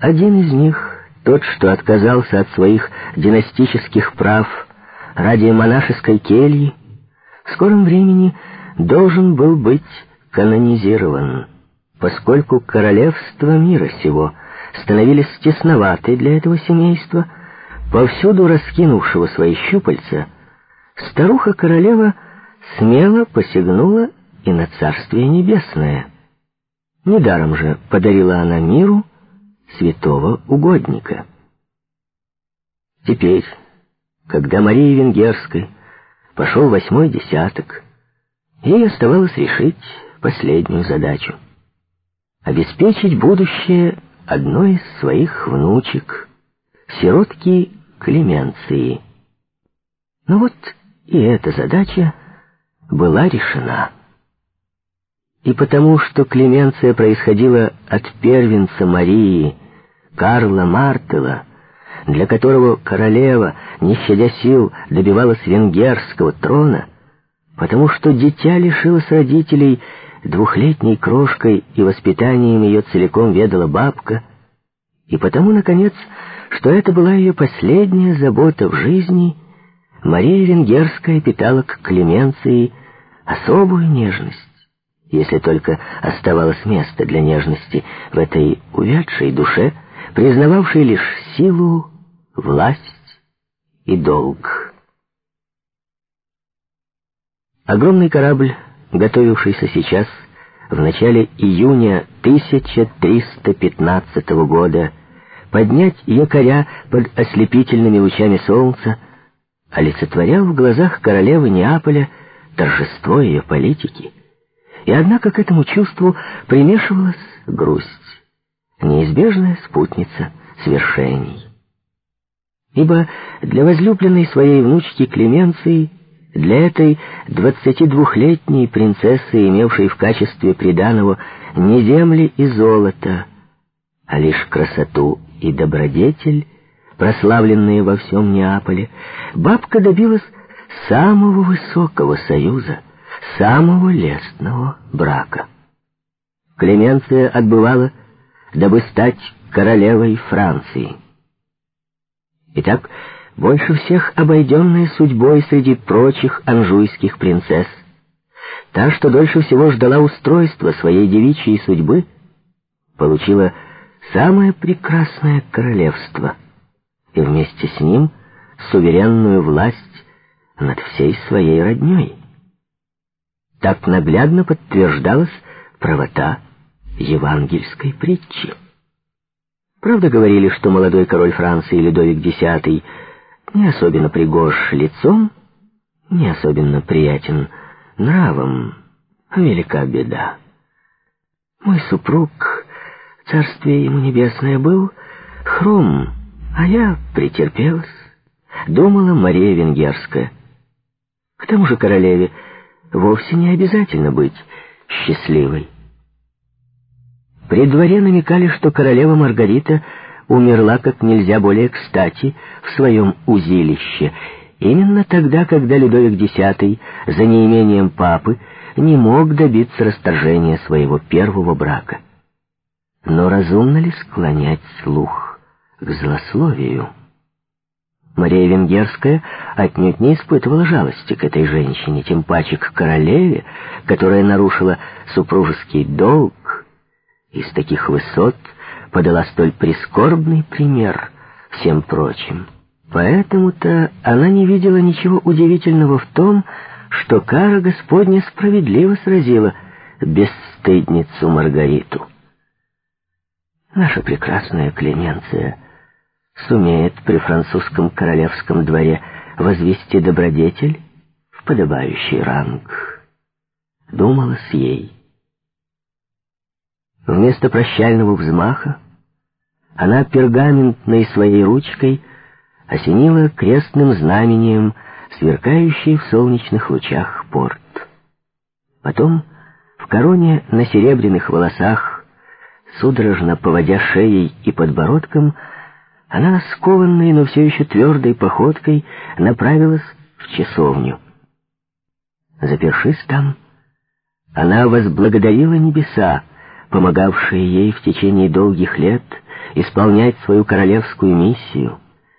один из них, тот, что отказался от своих династических прав ради монашеской кельи, в скором времени должен был быть канонизирован, поскольку королевства мира сего становились тесноваты для этого семейства, повсюду раскинувшего свои щупальца, старуха-королева смело посягнула и на Царствие Небесное. Недаром же подарила она миру святого угодника. Теперь, когда Марии Венгерской пошел восьмой десяток, ей оставалось решить последнюю задачу — обеспечить будущее одной из своих внучек, сиротки Клеменции. Но вот и эта задача была решена. И потому, что Клеменция происходила от первенца Марии, Карла Мартела, для которого королева, не щадя сил, добивалась венгерского трона, потому что дитя лишилось родителей двухлетней крошкой и воспитанием ее целиком ведала бабка, и потому, наконец, что это была ее последняя забота в жизни, Мария Венгерская питала к Клеменции особую нежность если только оставалось место для нежности в этой увядшей душе, признававшей лишь силу, власть и долг. Огромный корабль, готовившийся сейчас, в начале июня 1315 года, поднять якоря под ослепительными лучами солнца, олицетворял в глазах королевы Неаполя торжество ее политики — и однако к этому чувству примешивалась грусть, неизбежная спутница свершений. Ибо для возлюбленной своей внучки Клеменции, для этой двадцатидвухлетней принцессы, имевшей в качестве приданого не земли и золото, а лишь красоту и добродетель, прославленные во всем Неаполе, бабка добилась самого высокого союза — самого лестного брака. Клеменция отбывала, дабы стать королевой Франции. Итак, больше всех обойденная судьбой среди прочих анжуйских принцесс, та, что дольше всего ждала устройства своей девичьей судьбы, получила самое прекрасное королевство и вместе с ним суверенную власть над всей своей родней. Так наглядно подтверждалась правота евангельской притчи. Правда, говорили, что молодой король Франции Людовик X не особенно пригож лицом, не особенно приятен нравом. Велика беда. Мой супруг, царствие ему небесное, был хром, а я претерпелась, думала Мария Венгерская. К тому же королеве вовсе не обязательно быть счастливой. При дворе намекали, что королева Маргарита умерла как нельзя более кстати в своем узилище, именно тогда, когда Людовик X за неимением папы не мог добиться расторжения своего первого брака. Но разумно ли склонять слух к злословию? Мария Венгерская отнюдь не испытывала жалости к этой женщине, тем паче к королеве, которая нарушила супружеский долг и с таких высот подала столь прискорбный пример всем прочим. Поэтому-то она не видела ничего удивительного в том, что кара Господня справедливо сразила бесстыдницу Маргариту. Наша прекрасная Клеменция — сумеет при французском королевском дворе возвести добродетель в подобающий ранг. Думалось ей. Вместо прощального взмаха она пергаментной своей ручкой осенила крестным знамением сверкающий в солнечных лучах порт. Потом в короне на серебряных волосах, судорожно поводя шеей и подбородком, она, скованной, но все еще твердой походкой, направилась в часовню. Запершись там, она возблагодарила небеса, помогавшие ей в течение долгих лет исполнять свою королевскую миссию,